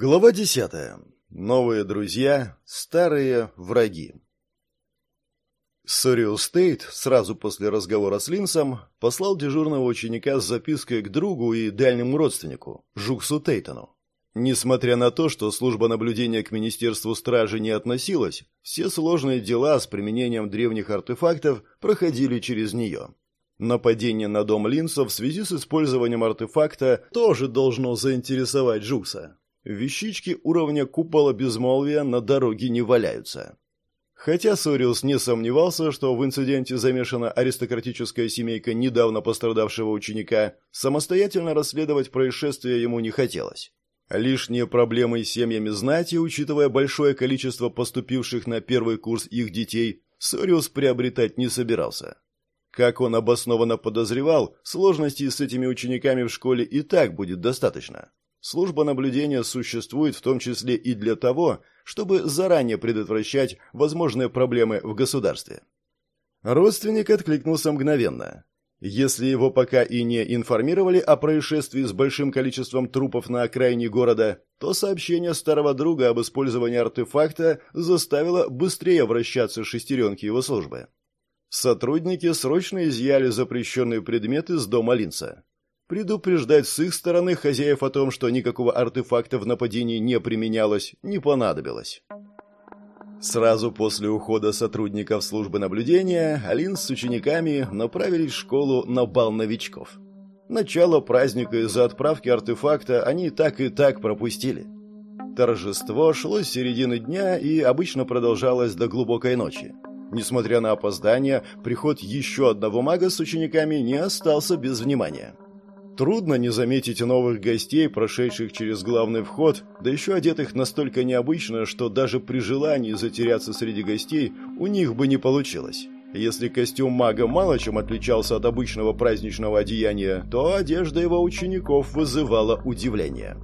Глава десятая. Новые друзья, старые враги. Сориус Стейт сразу после разговора с Линсом послал дежурного ученика с запиской к другу и дальнему родственнику, Жуксу Тейтону. Несмотря на то, что служба наблюдения к Министерству Стражи не относилась, все сложные дела с применением древних артефактов проходили через нее. Нападение на дом Линса в связи с использованием артефакта тоже должно заинтересовать Жукса. Вещички уровня купола безмолвия на дороге не валяются. Хотя Сориус не сомневался, что в инциденте замешана аристократическая семейка недавно пострадавшего ученика, самостоятельно расследовать происшествие ему не хотелось. Лишние проблемы с семьями знати, учитывая большое количество поступивших на первый курс их детей, Сориус приобретать не собирался. Как он обоснованно подозревал, сложностей с этими учениками в школе и так будет достаточно. Служба наблюдения существует в том числе и для того, чтобы заранее предотвращать возможные проблемы в государстве. Родственник откликнулся мгновенно. Если его пока и не информировали о происшествии с большим количеством трупов на окраине города, то сообщение старого друга об использовании артефакта заставило быстрее вращаться шестеренки его службы. Сотрудники срочно изъяли запрещенные предметы с дома Линца. Предупреждать с их стороны хозяев о том, что никакого артефакта в нападении не применялось, не понадобилось. Сразу после ухода сотрудников службы наблюдения Алин с учениками направились в школу на бал новичков. Начало праздника из-за отправки артефакта они так и так пропустили. Торжество шло с середины дня и обычно продолжалось до глубокой ночи. Несмотря на опоздание, приход еще одного мага с учениками не остался без внимания. Трудно не заметить новых гостей, прошедших через главный вход, да еще одетых настолько необычно, что даже при желании затеряться среди гостей у них бы не получилось. Если костюм мага мало чем отличался от обычного праздничного одеяния, то одежда его учеников вызывала удивление.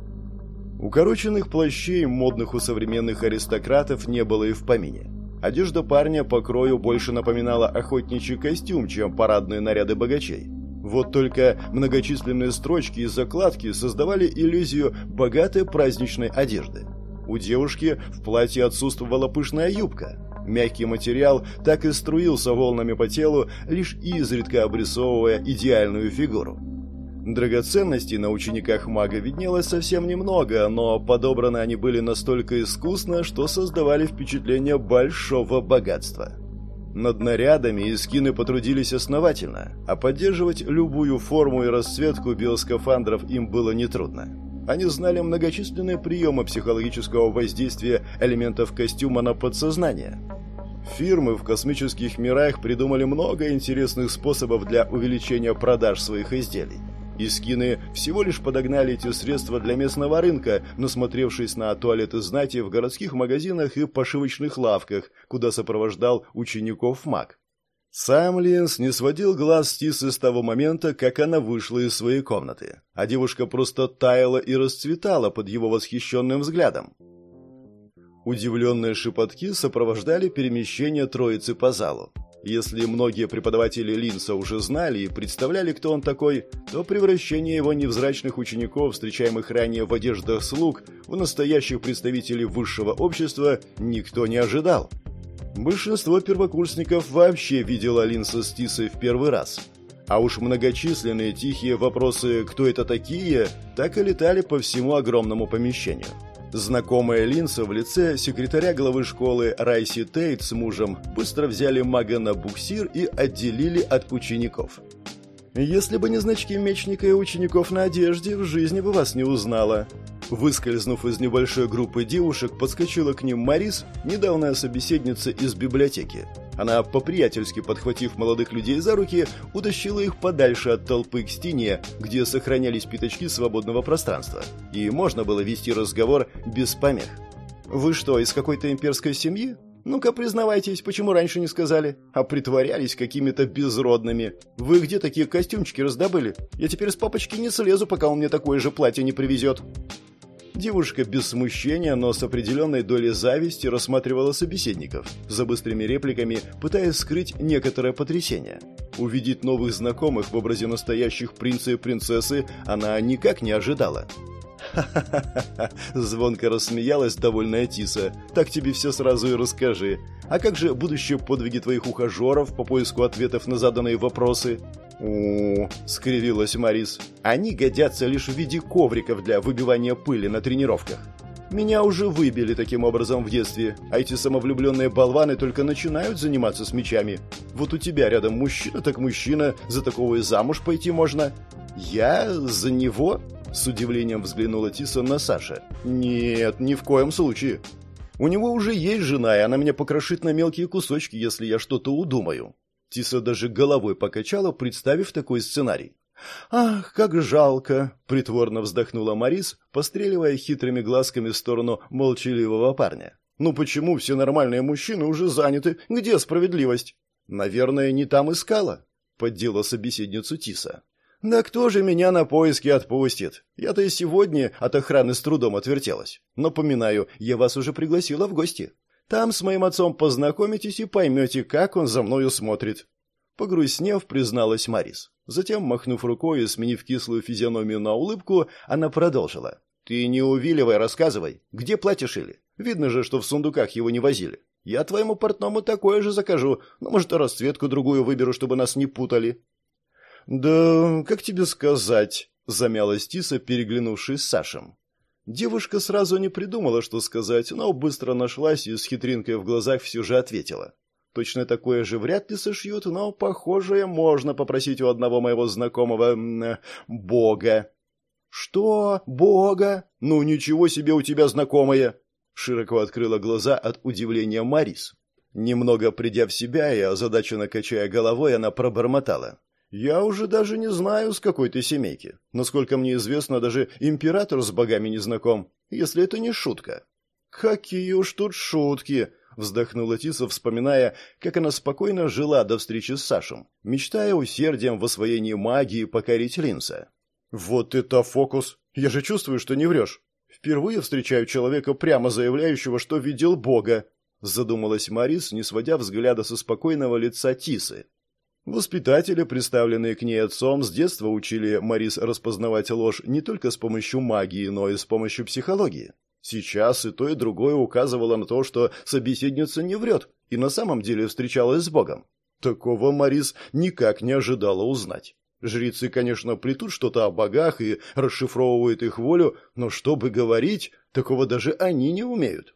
Укороченных плащей, модных у современных аристократов, не было и в помине. Одежда парня по крою больше напоминала охотничий костюм, чем парадные наряды богачей. Вот только многочисленные строчки и закладки создавали иллюзию богатой праздничной одежды. У девушки в платье отсутствовала пышная юбка. Мягкий материал так и струился волнами по телу, лишь изредка обрисовывая идеальную фигуру. Драгоценностей на учениках мага виднелось совсем немного, но подобраны они были настолько искусно, что создавали впечатление большого богатства. Над нарядами искины потрудились основательно, а поддерживать любую форму и расцветку биоскафандров им было нетрудно. Они знали многочисленные приемы психологического воздействия элементов костюма на подсознание. Фирмы в космических мирах придумали много интересных способов для увеличения продаж своих изделий. Искины всего лишь подогнали эти средства для местного рынка, насмотревшись на туалеты знати в городских магазинах и пошивочных лавках, куда сопровождал учеников маг. Сам Линс не сводил глаз с Тисы с того момента, как она вышла из своей комнаты, а девушка просто таяла и расцветала под его восхищенным взглядом. Удивленные шепотки сопровождали перемещение троицы по залу. Если многие преподаватели Линса уже знали и представляли, кто он такой, то превращение его невзрачных учеников, встречаемых ранее в одеждах слуг, в настоящих представителей высшего общества никто не ожидал. Большинство первокурсников вообще видело Линса с Тисой в первый раз. А уж многочисленные тихие вопросы «кто это такие?» так и летали по всему огромному помещению. Знакомая Линса в лице секретаря главы школы Райси Тейт с мужем быстро взяли мага на буксир и отделили от учеников. «Если бы не значки мечника и учеников на одежде, в жизни бы вас не узнала». Выскользнув из небольшой группы девушек, подскочила к ним Марис, недавняя собеседница из библиотеки. Она, по-приятельски подхватив молодых людей за руки, утащила их подальше от толпы к стене, где сохранялись пятачки свободного пространства. И можно было вести разговор без помех. «Вы что, из какой-то имперской семьи? Ну-ка, признавайтесь, почему раньше не сказали? А притворялись какими-то безродными. Вы где такие костюмчики раздобыли? Я теперь с папочки не слезу, пока он мне такое же платье не привезет». Девушка без смущения, но с определенной долей зависти рассматривала собеседников, за быстрыми репликами пытаясь скрыть некоторое потрясение. Увидеть новых знакомых в образе настоящих принца и принцессы она никак не ожидала. «Ха-ха-ха!» — звонко рассмеялась довольная Тиса. «Так тебе все сразу и расскажи. А как же будущие подвиги твоих ухажеров по поиску ответов на заданные вопросы?» «У-у-у!» — скривилась Марис. «Они годятся лишь в виде ковриков для выбивания пыли на тренировках. Меня уже выбили таким образом в детстве, а эти самовлюбленные болваны только начинают заниматься с мечами. Вот у тебя рядом мужчина, так мужчина, за такого и замуж пойти можно. Я за него?» С удивлением взглянула Тиса на Саша. «Нет, ни в коем случае. У него уже есть жена, и она меня покрошит на мелкие кусочки, если я что-то удумаю». Тиса даже головой покачала, представив такой сценарий. «Ах, как жалко!» — притворно вздохнула Марис, постреливая хитрыми глазками в сторону молчаливого парня. «Ну почему все нормальные мужчины уже заняты? Где справедливость?» «Наверное, не там искала», — поддела собеседницу Тиса. «Да кто же меня на поиски отпустит? Я-то и сегодня от охраны с трудом отвертелась. Напоминаю, я вас уже пригласила в гости. Там с моим отцом познакомитесь и поймете, как он за мною смотрит». Погрустнев, призналась Марис. Затем, махнув рукой и сменив кислую физиономию на улыбку, она продолжила. «Ты не увиливай, рассказывай. Где платье шили? Видно же, что в сундуках его не возили. Я твоему портному такое же закажу, но, может, расцветку другую выберу, чтобы нас не путали». «Да, как тебе сказать?» — замялась Тиса, переглянувшись с Сашем. Девушка сразу не придумала, что сказать, но быстро нашлась и с хитринкой в глазах все же ответила. Точно такое же вряд ли сошьют, но похожее можно попросить у одного моего знакомого... Э, бога. «Что? Бога? Ну, ничего себе у тебя знакомое!» Широко открыла глаза от удивления Марис. Немного придя в себя и озадаченно качая головой, она пробормотала. «Я уже даже не знаю, с какой ты семейки. Насколько мне известно, даже император с богами не знаком, если это не шутка». «Какие уж тут шутки!» — вздохнула Тиса, вспоминая, как она спокойно жила до встречи с Сашем, мечтая усердием в освоении магии покорить Линса. «Вот это фокус! Я же чувствую, что не врешь. Впервые встречаю человека, прямо заявляющего, что видел Бога», — задумалась Марис, не сводя взгляда со спокойного лица Тисы. Воспитатели, представленные к ней отцом, с детства учили Марис распознавать ложь не только с помощью магии, но и с помощью психологии. Сейчас и то, и другое указывало на то, что собеседница не врет и на самом деле встречалась с Богом. Такого Марис никак не ожидала узнать. Жрецы, конечно, плетут что-то о богах и расшифровывают их волю, но чтобы говорить, такого даже они не умеют.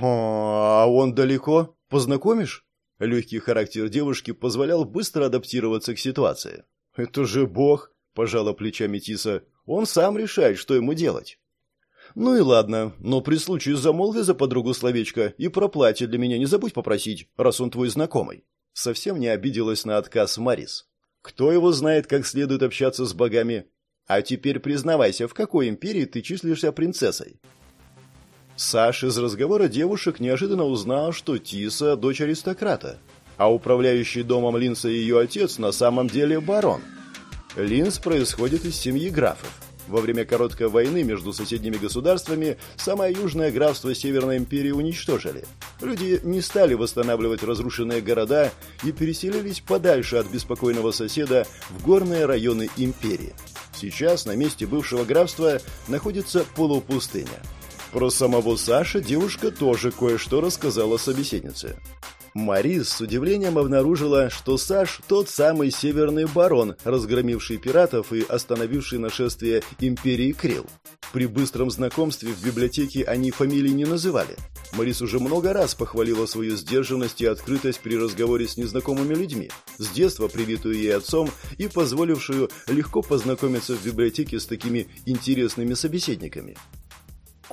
«А он далеко? Познакомишь?» Легкий характер девушки позволял быстро адаптироваться к ситуации. «Это же бог!» – пожала плечами Тиса. «Он сам решает, что ему делать». «Ну и ладно, но при случае замолви за подругу словечко и про платье для меня не забудь попросить, раз он твой знакомый». Совсем не обиделась на отказ Марис. «Кто его знает, как следует общаться с богами? А теперь признавайся, в какой империи ты числишься принцессой?» Саш из разговора девушек неожиданно узнал, что Тиса – дочь аристократа, а управляющий домом Линса и ее отец на самом деле барон. Линс происходит из семьи графов. Во время короткой войны между соседними государствами самое южное графство Северной империи уничтожили. Люди не стали восстанавливать разрушенные города и переселились подальше от беспокойного соседа в горные районы империи. Сейчас на месте бывшего графства находится полупустыня – про самого Саша девушка тоже кое-что рассказала собеседнице. Марис с удивлением обнаружила, что Саш – тот самый северный барон, разгромивший пиратов и остановивший нашествие империи Крил. При быстром знакомстве в библиотеке они фамилии не называли. Марис уже много раз похвалила свою сдержанность и открытость при разговоре с незнакомыми людьми, с детства привитую ей отцом и позволившую легко познакомиться в библиотеке с такими интересными собеседниками.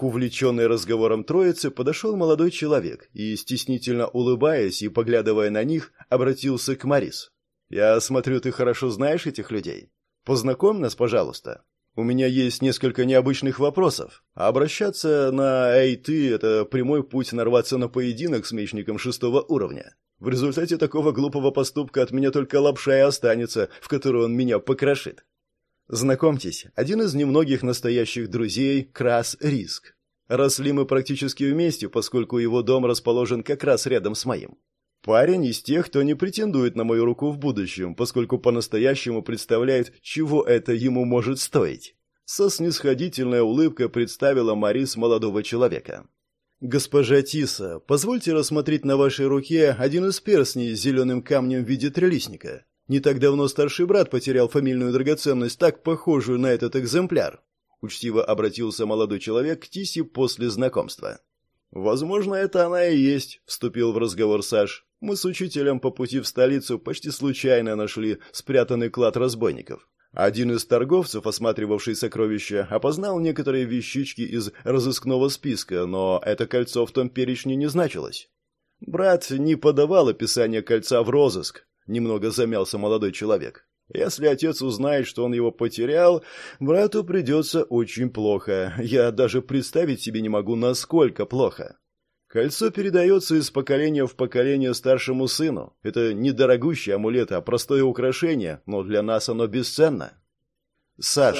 К увлеченной разговором троице подошел молодой человек и, стеснительно улыбаясь и поглядывая на них, обратился к Марис. «Я смотрю, ты хорошо знаешь этих людей. Познакомь нас, пожалуйста. У меня есть несколько необычных вопросов. А обращаться на «эй, ты» — это прямой путь нарваться на поединок с мечником шестого уровня. В результате такого глупого поступка от меня только лапша и останется, в которую он меня покрошит. Знакомьтесь, один из немногих настоящих друзей – Крас Риск. Росли мы практически вместе, поскольку его дом расположен как раз рядом с моим. Парень из тех, кто не претендует на мою руку в будущем, поскольку по-настоящему представляет, чего это ему может стоить. Со снисходительной улыбкой представила Марис молодого человека. «Госпожа Тиса, позвольте рассмотреть на вашей руке один из перстней с зеленым камнем в виде трелисника. Не так давно старший брат потерял фамильную драгоценность, так похожую на этот экземпляр». Учтиво обратился молодой человек к Тисе после знакомства. «Возможно, это она и есть», — вступил в разговор Саш. «Мы с учителем по пути в столицу почти случайно нашли спрятанный клад разбойников. Один из торговцев, осматривавший сокровища, опознал некоторые вещички из разыскного списка, но это кольцо в том перечне не значилось. Брат не подавал описание кольца в розыск, немного замялся молодой человек. Если отец узнает, что он его потерял, брату придется очень плохо. Я даже представить себе не могу, насколько плохо. Кольцо передается из поколения в поколение старшему сыну. Это не дорогущий амулет, а простое украшение, но для нас оно бесценно. Саш,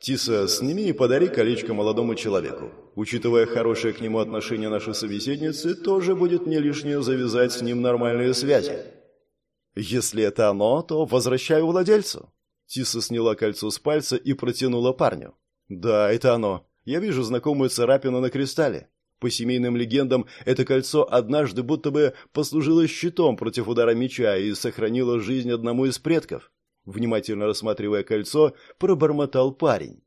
Тиса, сними и подари колечко молодому человеку. Учитывая хорошее к нему отношение нашей собеседницы, тоже будет не лишнее завязать с ним нормальные связи. Если это оно, то возвращаю владельцу. Тиса сняла кольцо с пальца и протянула парню. Да, это оно. Я вижу знакомую царапину на кристалле. По семейным легендам, это кольцо однажды будто бы послужило щитом против удара меча и сохранило жизнь одному из предков. Внимательно рассматривая кольцо, пробормотал парень.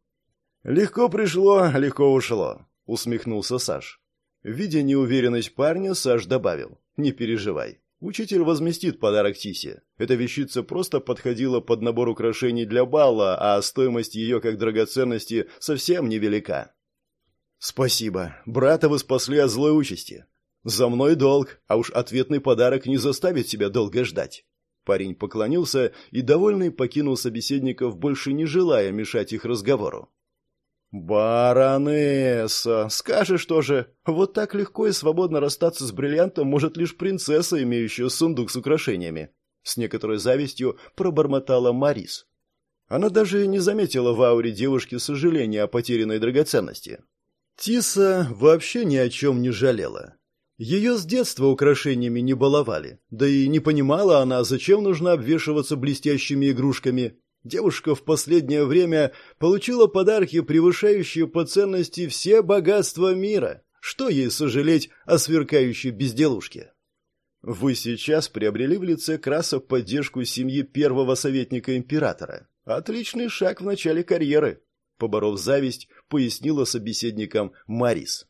«Легко пришло, легко ушло», — усмехнулся Саш. Видя неуверенность парня, Саш добавил. «Не переживай. Учитель возместит подарок Тисе. Эта вещица просто подходила под набор украшений для бала, а стоимость ее как драгоценности совсем невелика. «Спасибо. Брата вы спасли от злой участи. За мной долг, а уж ответный подарок не заставит себя долго ждать». Парень поклонился и, довольный, покинул собеседников, больше не желая мешать их разговору. «Баронесса! Скажешь тоже, вот так легко и свободно расстаться с бриллиантом может лишь принцесса, имеющая сундук с украшениями!» С некоторой завистью пробормотала Марис. Она даже не заметила в ауре девушки сожаления о потерянной драгоценности. Тиса вообще ни о чем не жалела. Ее с детства украшениями не баловали, да и не понимала она, зачем нужно обвешиваться блестящими игрушками. Девушка в последнее время получила подарки, превышающие по ценности все богатства мира. Что ей сожалеть о сверкающей безделушке? Вы сейчас приобрели в лице Краса поддержку семьи первого советника императора. Отличный шаг в начале карьеры поборов зависть, пояснила собеседникам Марис.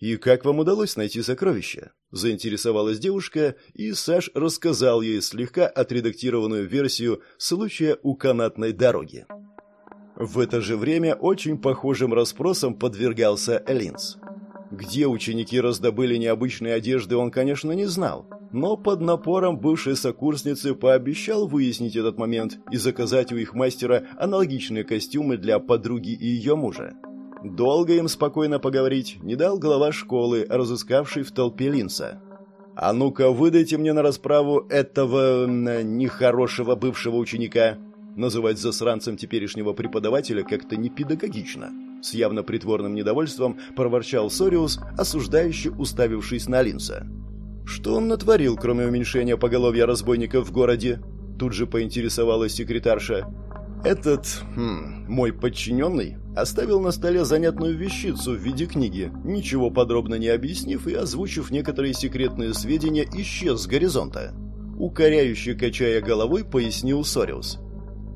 «И как вам удалось найти сокровища?» – заинтересовалась девушка, и Саш рассказал ей слегка отредактированную версию случая у канатной дороги. В это же время очень похожим расспросам подвергался Линз. Где ученики раздобыли необычные одежды, он, конечно, не знал, но под напором бывшей сокурсницы пообещал выяснить этот момент и заказать у их мастера аналогичные костюмы для подруги и ее мужа. Долго им спокойно поговорить не дал глава школы, разыскавший в толпе Линса. «А ну-ка, выдайте мне на расправу этого нехорошего бывшего ученика», Называть засранцем теперешнего преподавателя как-то не педагогично. С явно притворным недовольством проворчал Сориус, осуждающий, уставившись на Линса. Что он натворил, кроме уменьшения поголовья разбойников в городе? Тут же поинтересовалась секретарша. Этот, хм, мой подчиненный, оставил на столе занятную вещицу в виде книги, ничего подробно не объяснив и озвучив некоторые секретные сведения, исчез с горизонта. Укоряюще качая головой, пояснил Сориус.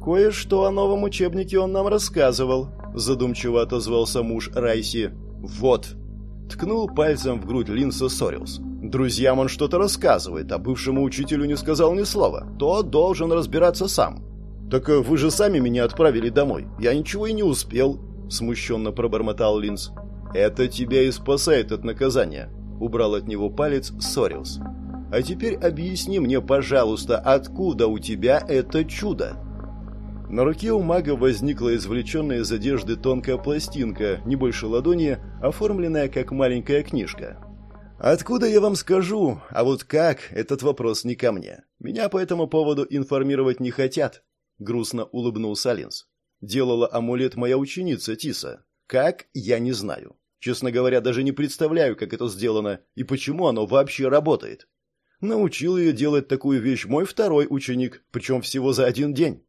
«Кое-что о новом учебнике он нам рассказывал», – задумчиво отозвался муж Райси. «Вот», – ткнул пальцем в грудь Линса Сориус. «Друзьям он что-то рассказывает, а бывшему учителю не сказал ни слова. Тот должен разбираться сам». «Так э, вы же сами меня отправили домой. Я ничего и не успел», – смущенно пробормотал Линс. «Это тебя и спасает от наказания», – убрал от него палец Сориус. «А теперь объясни мне, пожалуйста, откуда у тебя это чудо?» На руке у мага возникла извлеченная из одежды тонкая пластинка, не больше ладони, оформленная как маленькая книжка. «Откуда я вам скажу? А вот как, этот вопрос не ко мне. Меня по этому поводу информировать не хотят», — грустно улыбнулся Линс. «Делала амулет моя ученица Тиса. Как, я не знаю. Честно говоря, даже не представляю, как это сделано и почему оно вообще работает. Научил ее делать такую вещь мой второй ученик, причем всего за один день».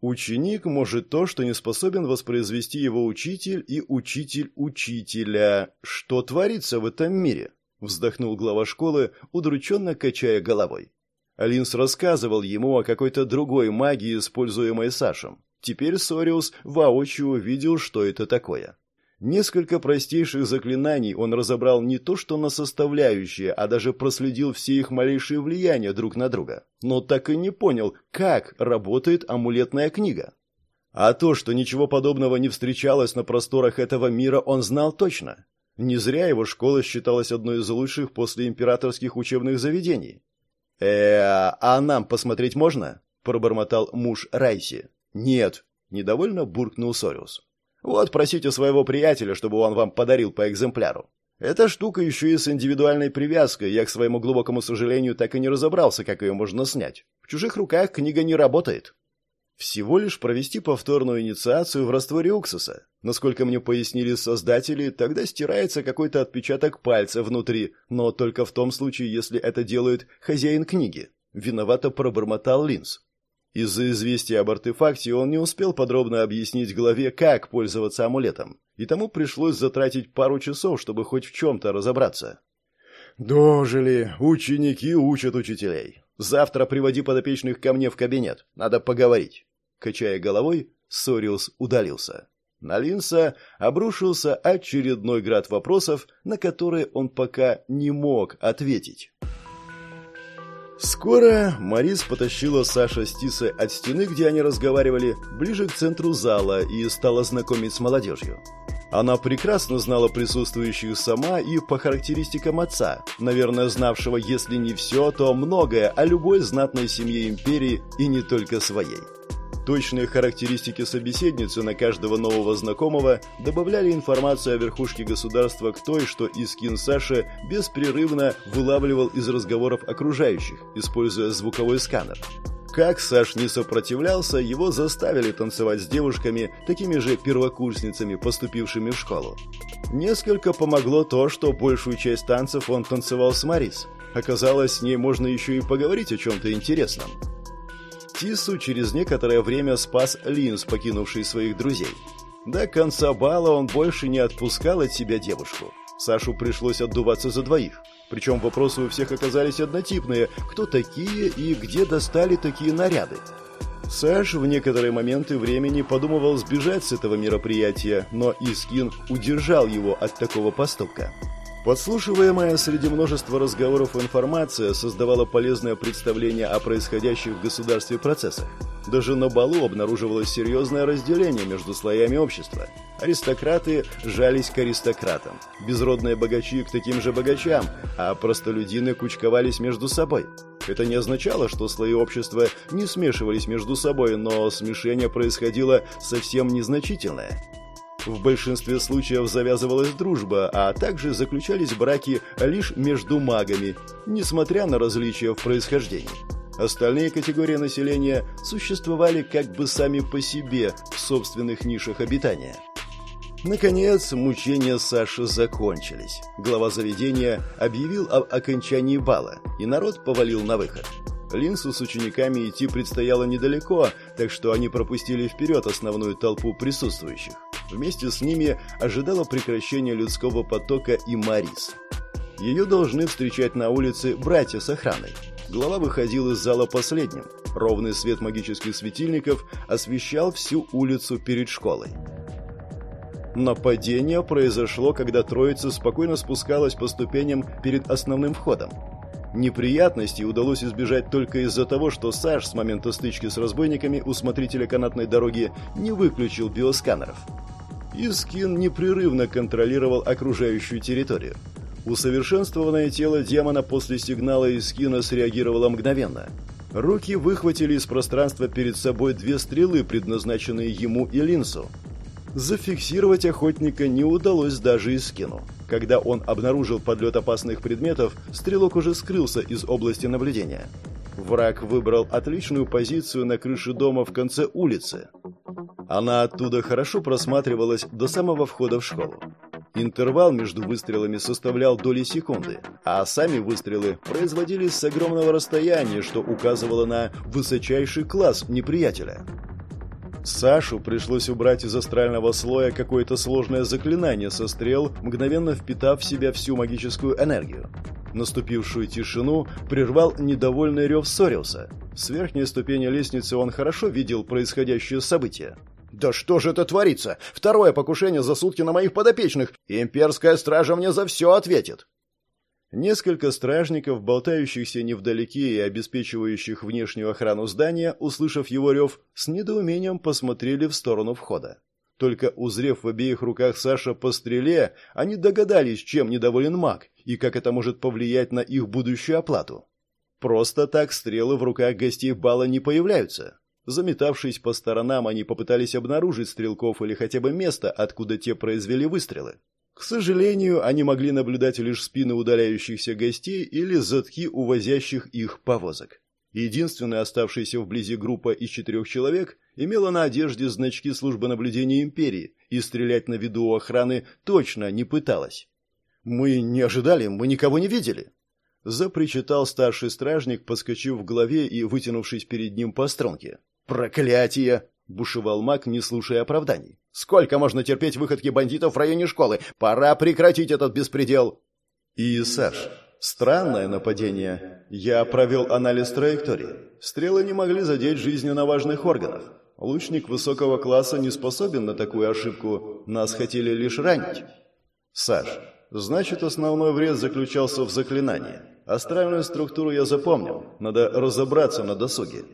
Ученик может то, что не способен воспроизвести его учитель и учитель учителя. Что творится в этом мире? Вздохнул глава школы, удрученно качая головой. А Линс рассказывал ему о какой-то другой магии, используемой Сашем. Теперь Сориус воочию увидел, что это такое. Несколько простейших заклинаний он разобрал не то что на составляющие, а даже проследил все их малейшие влияния друг на друга. Но так и не понял, как работает амулетная книга. А то, что ничего подобного не встречалось на просторах этого мира, он знал точно. Не зря его школа считалась одной из лучших после императорских учебных заведений. Э а нам посмотреть можно?» – пробормотал муж Райси. «Нет», – недовольно буркнул Сориус. Вот просите своего приятеля, чтобы он вам подарил по экземпляру. Эта штука еще и с индивидуальной привязкой. Я, к своему глубокому сожалению, так и не разобрался, как ее можно снять. В чужих руках книга не работает. Всего лишь провести повторную инициацию в растворе уксуса. Насколько мне пояснили создатели, тогда стирается какой-то отпечаток пальца внутри, но только в том случае, если это делает хозяин книги. Виновато пробормотал Линз. Из-за известия об артефакте он не успел подробно объяснить главе, как пользоваться амулетом, и тому пришлось затратить пару часов, чтобы хоть в чем-то разобраться. «Дожили! Ученики учат учителей! Завтра приводи подопечных ко мне в кабинет, надо поговорить!» Качая головой, Сориус удалился. На Линса обрушился очередной град вопросов, на которые он пока не мог ответить. Скоро Марис потащила Саша с Тисой от стены, где они разговаривали, ближе к центру зала и стала знакомить с молодежью. Она прекрасно знала присутствующих сама и по характеристикам отца, наверное, знавшего, если не все, то многое о любой знатной семье империи и не только своей. Точные характеристики собеседницы на каждого нового знакомого добавляли информацию о верхушке государства к той, что Искин Саша беспрерывно вылавливал из разговоров окружающих, используя звуковой сканер. Как Саш не сопротивлялся, его заставили танцевать с девушками, такими же первокурсницами, поступившими в школу. Несколько помогло то, что большую часть танцев он танцевал с Марис. Оказалось, с ней можно еще и поговорить о чем-то интересном. Тису через некоторое время спас Линс, покинувший своих друзей. До конца бала он больше не отпускал от себя девушку. Сашу пришлось отдуваться за двоих. Причем вопросы у всех оказались однотипные. Кто такие и где достали такие наряды? Саш в некоторые моменты времени подумывал сбежать с этого мероприятия, но Искин удержал его от такого поступка. Подслушиваемая среди множества разговоров информация создавала полезное представление о происходящих в государстве процессах. Даже на балу обнаруживалось серьезное разделение между слоями общества. Аристократы жались к аристократам, безродные богачи к таким же богачам, а простолюдины кучковались между собой. Это не означало, что слои общества не смешивались между собой, но смешение происходило совсем незначительное. В большинстве случаев завязывалась дружба, а также заключались браки лишь между магами, несмотря на различия в происхождении. Остальные категории населения существовали как бы сами по себе в собственных нишах обитания. Наконец, мучения Саши закончились. Глава заведения объявил об окончании бала, и народ повалил на выход. Линсу с учениками идти предстояло недалеко, так что они пропустили вперед основную толпу присутствующих. Вместе с ними ожидало прекращение людского потока и Марис. Ее должны встречать на улице братья с охраной. Глава выходил из зала последним. Ровный свет магических светильников освещал всю улицу перед школой. Нападение произошло, когда троица спокойно спускалась по ступеням перед основным входом. Неприятностей удалось избежать только из-за того, что Саш с момента стычки с разбойниками у смотрителя канатной дороги не выключил биосканеров. Искин непрерывно контролировал окружающую территорию. Усовершенствованное тело демона после сигнала Искина среагировало мгновенно. Руки выхватили из пространства перед собой две стрелы, предназначенные ему и Линсу. Зафиксировать охотника не удалось даже Искину. Когда он обнаружил подлет опасных предметов, стрелок уже скрылся из области наблюдения. Враг выбрал отличную позицию на крыше дома в конце улицы. Она оттуда хорошо просматривалась до самого входа в школу. Интервал между выстрелами составлял доли секунды, а сами выстрелы производились с огромного расстояния, что указывало на высочайший класс неприятеля. Сашу пришлось убрать из астрального слоя какое-то сложное заклинание со стрел, мгновенно впитав в себя всю магическую энергию. Наступившую тишину прервал недовольный рев Сориуса. С верхней ступени лестницы он хорошо видел происходящее событие. «Да что же это творится? Второе покушение за сутки на моих подопечных! Имперская стража мне за все ответит!» Несколько стражников, болтающихся невдалеке и обеспечивающих внешнюю охрану здания, услышав его рев, с недоумением посмотрели в сторону входа. Только узрев в обеих руках Саша по стреле, они догадались, чем недоволен маг и как это может повлиять на их будущую оплату. Просто так стрелы в руках гостей бала не появляются. Заметавшись по сторонам, они попытались обнаружить стрелков или хотя бы место, откуда те произвели выстрелы. К сожалению, они могли наблюдать лишь спины удаляющихся гостей или задки увозящих их повозок. Единственная оставшаяся вблизи группа из четырех человек имела на одежде значки службы наблюдения империи и стрелять на виду у охраны точно не пыталась. «Мы не ожидали, мы никого не видели», — запричитал старший стражник, подскочив в голове и вытянувшись перед ним по струнке. «Проклятие!» — бушевал маг, не слушая оправданий. Сколько можно терпеть выходки бандитов в районе школы? Пора прекратить этот беспредел. И, Саш, странное нападение. Я провел анализ траектории. Стрелы не могли задеть жизненно важных органов. Лучник высокого класса не способен на такую ошибку. Нас хотели лишь ранить. Саш, значит, основной вред заключался в заклинании. Астральную структуру я запомнил. Надо разобраться на досуге.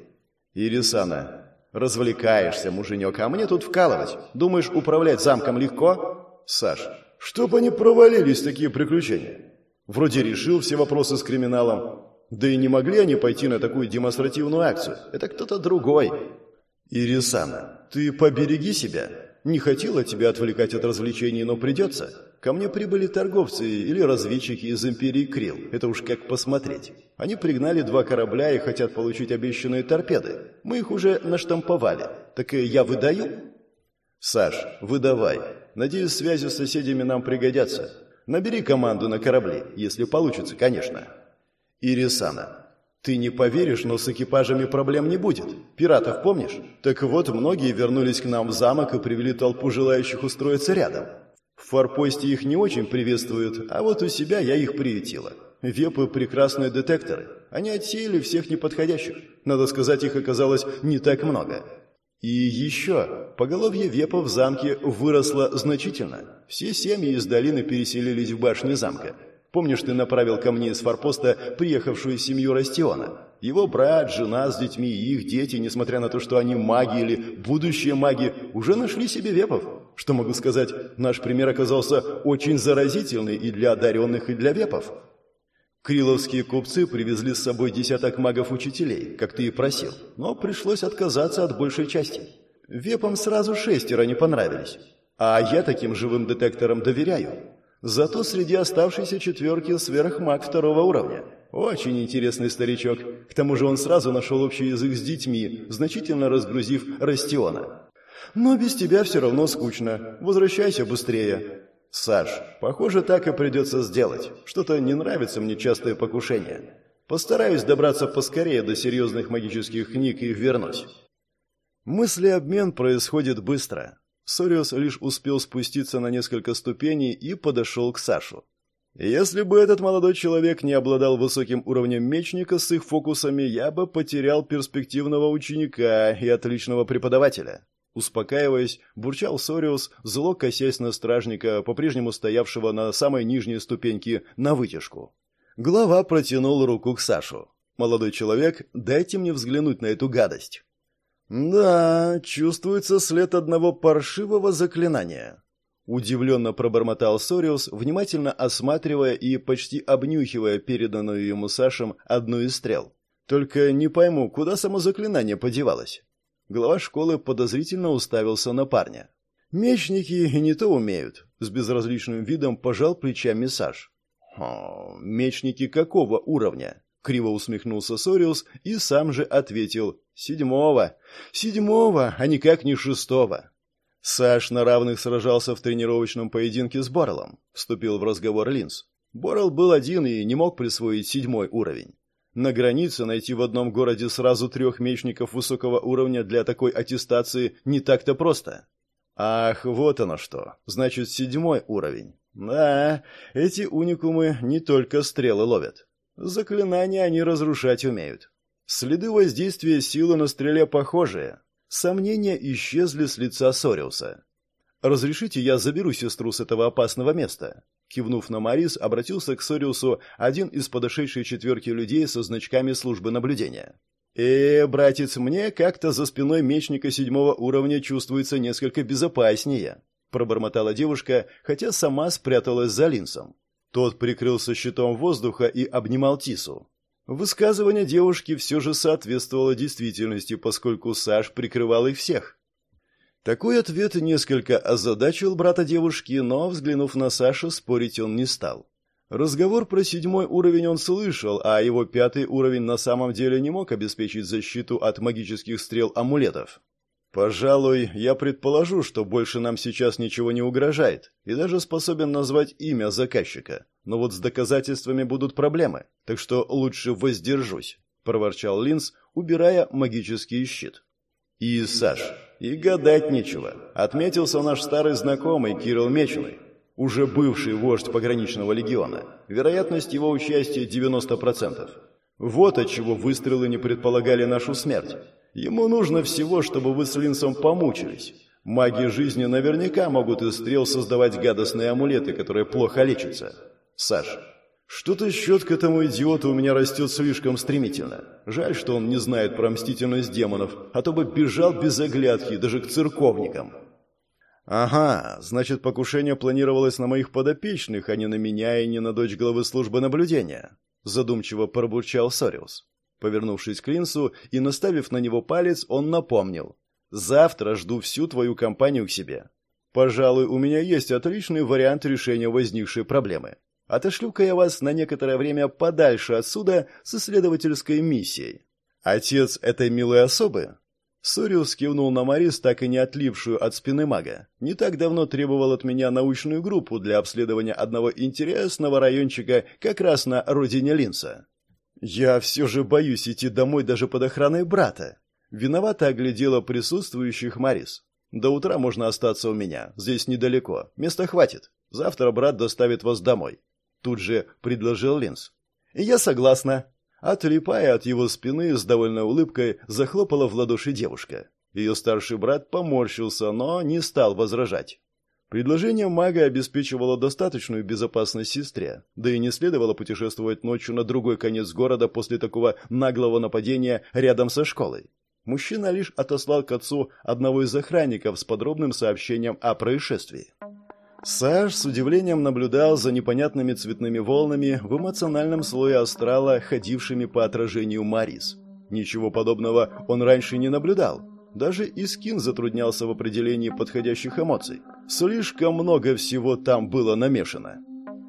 Ирисана, Развлекаешься, муженек, а мне тут вкалывать. Думаешь, управлять замком легко? Саш, чтоб они провалились, такие приключения. Вроде решил все вопросы с криминалом. Да и не могли они пойти на такую демонстративную акцию. Это кто-то другой. Ирисана, ты побереги себя. Не хотела тебя отвлекать от развлечений, но придется. Ко мне прибыли торговцы или разведчики из империи Крил. Это уж как посмотреть. Они пригнали два корабля и хотят получить обещанные торпеды. Мы их уже наштамповали. Так я выдаю? Саш, выдавай. Надеюсь, связи с соседями нам пригодятся. Набери команду на корабли, если получится, конечно. Ирисана, ты не поверишь, но с экипажами проблем не будет. Пиратов помнишь? Так вот, многие вернулись к нам в замок и привели толпу желающих устроиться рядом. В форпосте их не очень приветствуют, а вот у себя я их приютила. Вепы – прекрасные детекторы. Они отсеяли всех неподходящих. Надо сказать, их оказалось не так много. И еще, поголовье вепов в замке выросло значительно. Все семьи из долины переселились в башни замка. Помнишь, ты направил ко мне из форпоста приехавшую семью Растиона? Его брат, жена с детьми и их дети, несмотря на то, что они маги или будущие маги, уже нашли себе вепов. Что могу сказать, наш пример оказался очень заразительный и для одаренных, и для вепов. Криловские купцы привезли с собой десяток магов-учителей, как ты и просил, но пришлось отказаться от большей части. Вепам сразу шестеро не понравились. А я таким живым детекторам доверяю. Зато среди оставшейся четверки сверхмаг второго уровня. Очень интересный старичок. К тому же он сразу нашел общий язык с детьми, значительно разгрузив Растиона. Но без тебя все равно скучно. Возвращайся быстрее. Саш, похоже, так и придется сделать. Что-то не нравится мне частое покушение. Постараюсь добраться поскорее до серьезных магических книг и вернусь. Мыслеобмен происходит быстро. Сориус лишь успел спуститься на несколько ступеней и подошел к Сашу. Если бы этот молодой человек не обладал высоким уровнем мечника с их фокусами, я бы потерял перспективного ученика и отличного преподавателя. Успокаиваясь, бурчал Сориус, зло косясь на стражника, по-прежнему стоявшего на самой нижней ступеньке навытяжку. Глава протянул руку к Сашу. «Молодой человек, дайте мне взглянуть на эту гадость». «Да, чувствуется след одного паршивого заклинания», — удивленно пробормотал Сориус, внимательно осматривая и почти обнюхивая переданную ему Сашем одну из стрел. «Только не пойму, куда само заклинание подевалось?» Глава школы подозрительно уставился на парня. «Мечники не то умеют», — с безразличным видом пожал плечами Саш. «Мечники какого уровня?» Криво усмехнулся Сориус и сам же ответил «Седьмого! Седьмого, а никак не шестого!» Саш на равных сражался в тренировочном поединке с Боррелом. Вступил в разговор Линз. Боррел был один и не мог присвоить седьмой уровень. На границе найти в одном городе сразу трех мечников высокого уровня для такой аттестации не так-то просто. Ах, вот оно что. Значит, седьмой уровень. Да, эти уникумы не только стрелы ловят. Заклинания они разрушать умеют. Следы воздействия силы на стреле похожие. Сомнения исчезли с лица Сориуса. «Разрешите, я заберу сестру с этого опасного места?» Кивнув на Марис, обратился к Сориусу один из подошедшей четверки людей со значками службы наблюдения. «Э, братец, мне как-то за спиной мечника седьмого уровня чувствуется несколько безопаснее», пробормотала девушка, хотя сама спряталась за линсом. Тот прикрылся щитом воздуха и обнимал Тису. Высказывание девушки все же соответствовало действительности, поскольку Саш прикрывал их всех. Такой ответ несколько озадачил брата девушки, но, взглянув на Сашу, спорить он не стал. Разговор про седьмой уровень он слышал, а его пятый уровень на самом деле не мог обеспечить защиту от магических стрел амулетов. Пожалуй, я предположу, что больше нам сейчас ничего не угрожает, и даже способен назвать имя заказчика. Но вот с доказательствами будут проблемы, так что лучше воздержусь, проворчал Линз, убирая магический щит. И Саш, и гадать нечего. Отметился наш старый знакомый Кирилл Меченый, уже бывший вождь пограничного легиона. Вероятность его участия 90%. Вот от чего выстрелы не предполагали нашу смерть. Ему нужно всего, чтобы вы с Линсом помучились. Маги жизни наверняка могут из стрел создавать гадостные амулеты, которые плохо лечатся. Саш, что-то счет к этому идиоту у меня растет слишком стремительно. Жаль, что он не знает про мстительность демонов, а то бы бежал без оглядки даже к церковникам. Ага, значит, покушение планировалось на моих подопечных, а не на меня и не на дочь главы службы наблюдения. Задумчиво пробурчал Сориус. Повернувшись к Линсу и наставив на него палец, он напомнил. «Завтра жду всю твою компанию к себе. Пожалуй, у меня есть отличный вариант решения возникшей проблемы. Отошлю-ка я вас на некоторое время подальше отсюда с исследовательской миссией. Отец этой милой особы Сориус кивнул на Марис, так и не отлипшую от спины мага. «Не так давно требовал от меня научную группу для обследования одного интересного райончика как раз на родине Линса. Я все же боюсь идти домой даже под охраной брата. Виновато оглядела присутствующих Марис. До утра можно остаться у меня. Здесь недалеко. Места хватит. Завтра брат доставит вас домой. Тут же предложил Линс. Я согласна. Отлипая от его спины с довольной улыбкой, захлопала в ладоши девушка. Ее старший брат поморщился, но не стал возражать. Предложение мага обеспечивало достаточную безопасность сестре, да и не следовало путешествовать ночью на другой конец города после такого наглого нападения рядом со школой. Мужчина лишь отослал к отцу одного из охранников с подробным сообщением о происшествии. Саш с удивлением наблюдал за непонятными цветными волнами в эмоциональном слое астрала, ходившими по отражению Марис. Ничего подобного он раньше не наблюдал. Даже Искин затруднялся в определении подходящих эмоций. Слишком много всего там было намешано.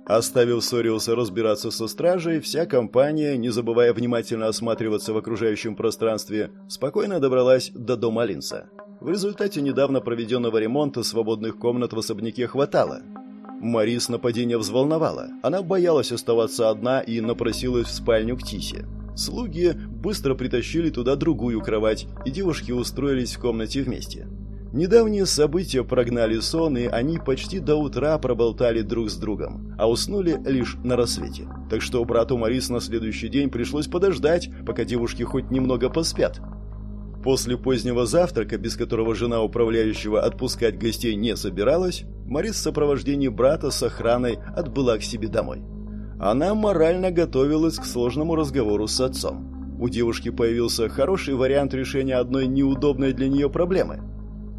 Оставив Сориуса разбираться со стражей, вся компания, не забывая внимательно осматриваться в окружающем пространстве, спокойно добралась до дома Линса. В результате недавно проведенного ремонта свободных комнат в особняке хватало. Марис нападение взволновала. Она боялась оставаться одна и напросилась в спальню к Тисе. Слуги быстро притащили туда другую кровать, и девушки устроились в комнате вместе. Недавние события прогнали сон, и они почти до утра проболтали друг с другом, а уснули лишь на рассвете. Так что брату Марис на следующий день пришлось подождать, пока девушки хоть немного поспят. После позднего завтрака, без которого жена управляющего отпускать гостей не собиралась, Марис в сопровождении брата с охраной отбыла к себе домой. Она морально готовилась к сложному разговору с отцом. У девушки появился хороший вариант решения одной неудобной для нее проблемы –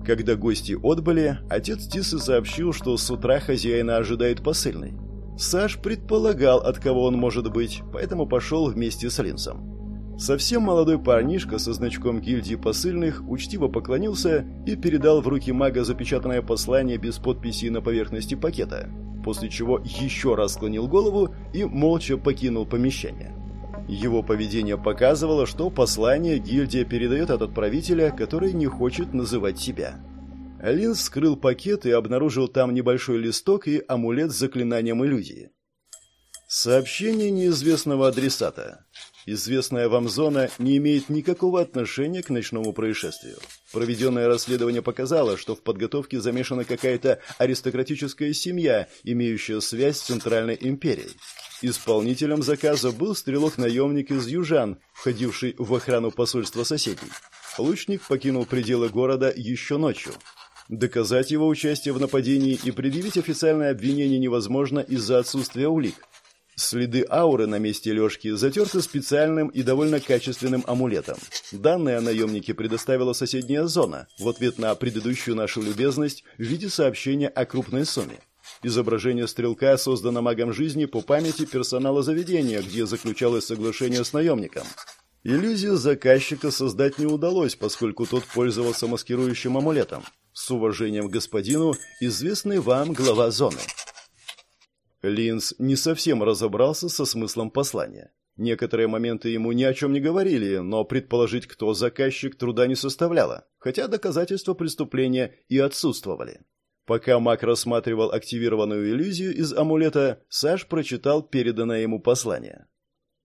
когда гости отбыли, отец Тисы сообщил, что с утра хозяина ожидает посыльный. Саш предполагал, от кого он может быть, поэтому пошел вместе с Линсом. Совсем молодой парнишка со значком гильдии посыльных учтиво поклонился и передал в руки мага запечатанное послание без подписи на поверхности пакета, после чего еще раз склонил голову и молча покинул помещение. Его поведение показывало, что послание гильдия передает от отправителя, который не хочет называть себя. Лин вскрыл пакет и обнаружил там небольшой листок и амулет с заклинанием иллюзии. Сообщение неизвестного адресата. Известная вам зона не имеет никакого отношения к ночному происшествию. Проведенное расследование показало, что в подготовке замешана какая-то аристократическая семья, имеющая связь с Центральной империей. Исполнителем заказа был стрелок-наемник из Южан, входивший в охрану посольства соседей. Лучник покинул пределы города еще ночью. Доказать его участие в нападении и предъявить официальное обвинение невозможно из-за отсутствия улик. Следы ауры на месте Лёшки затерты специальным и довольно качественным амулетом. Данные о наемнике предоставила соседняя зона в ответ на предыдущую нашу любезность в виде сообщения о крупной сумме. Изображение стрелка создано магом жизни по памяти персонала заведения, где заключалось соглашение с наемником. Иллюзию заказчика создать не удалось, поскольку тот пользовался маскирующим амулетом. С уважением господину, известный вам глава зоны. Линз не совсем разобрался со смыслом послания. Некоторые моменты ему ни о чем не говорили, но предположить, кто заказчик, труда не составляло, хотя доказательства преступления и отсутствовали. Пока маг рассматривал активированную иллюзию из амулета, Саш прочитал переданное ему послание.